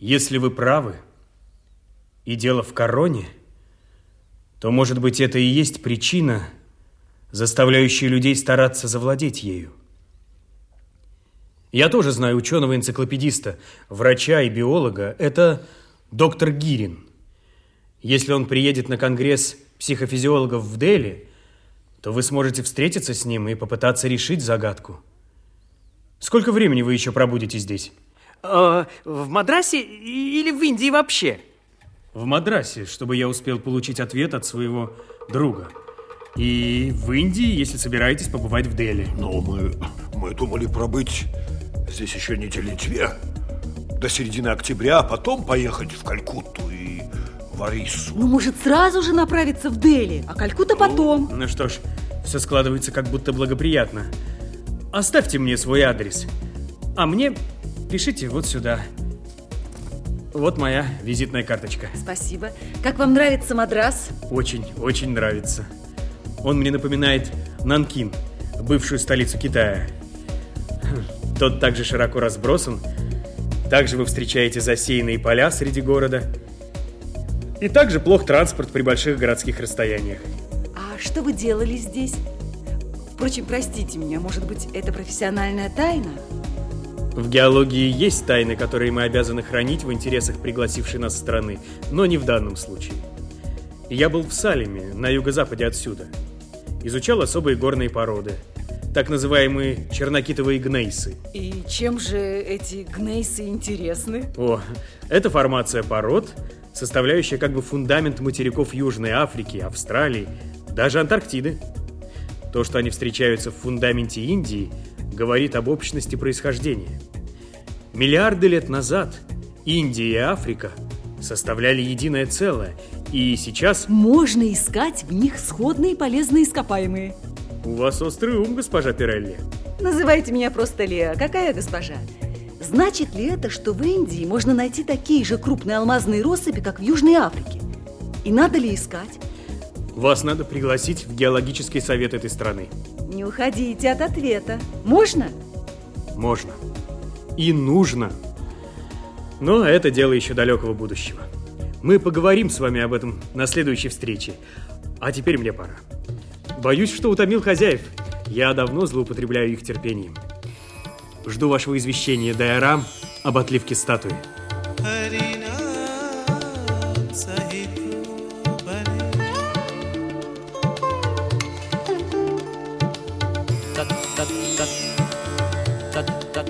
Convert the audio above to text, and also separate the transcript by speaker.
Speaker 1: Если вы правы, и дело в короне, то, может быть, это и есть причина, заставляющая людей стараться завладеть ею. Я тоже знаю ученого-энциклопедиста, врача и биолога. Это доктор Гирин. Если он приедет на конгресс психофизиологов в Дели, то вы сможете встретиться с ним и попытаться решить загадку. Сколько времени вы еще пробудете здесь?
Speaker 2: Э, в Мадрасе или в Индии вообще?
Speaker 1: В Мадрасе, чтобы я успел получить ответ от своего друга. И в Индии, если собираетесь побывать в Дели.
Speaker 3: Но мы, мы думали пробыть здесь еще недели две. До середины октября, а потом поехать в Калькутту и в Арису.
Speaker 4: Ну, может, сразу же направиться в Дели, а Калькутта потом.
Speaker 1: Ну что ж, все складывается как будто благоприятно. Оставьте мне свой адрес. А мне пишите вот сюда. Вот моя визитная карточка.
Speaker 4: Спасибо. Как вам нравится Мадрас?
Speaker 1: Очень, очень нравится. Он мне напоминает Нанкин, бывшую столицу Китая. Тот также широко разбросан. Также вы встречаете засеянные поля среди города. И также плох транспорт при больших городских расстояниях.
Speaker 4: А что вы делали здесь? Впрочем, простите меня, может быть, это профессиональная тайна?
Speaker 1: В геологии есть тайны, которые мы обязаны хранить в интересах пригласившей нас страны, но не в данном случае. Я был в Салеме, на юго-западе отсюда. Изучал особые горные породы, так называемые чернокитовые гнейсы.
Speaker 4: И чем же эти гнейсы интересны?
Speaker 1: О, это формация пород, составляющая как бы фундамент материков Южной Африки, Австралии, даже Антарктиды. То, что они встречаются в фундаменте Индии, говорит об общности происхождения. Миллиарды лет назад Индия и Африка составляли единое целое, и сейчас...
Speaker 4: Можно искать в них сходные полезные ископаемые.
Speaker 1: У вас острый ум, госпожа Пирелли.
Speaker 4: Называйте меня просто Леа. Какая госпожа? Значит ли это, что в Индии можно найти такие же крупные алмазные россыпи, как в Южной Африке? И надо ли искать?
Speaker 1: Вас надо пригласить в геологический совет этой страны.
Speaker 4: Не уходите от ответа. Можно?
Speaker 1: Можно. И нужно. Но это дело еще далекого будущего. Мы поговорим с вами об этом на следующей встрече. А теперь мне пора. Боюсь, что утомил хозяев. Я давно злоупотребляю их терпением. Жду вашего извещения, Дайарам, об отливке статуи. ta ta ta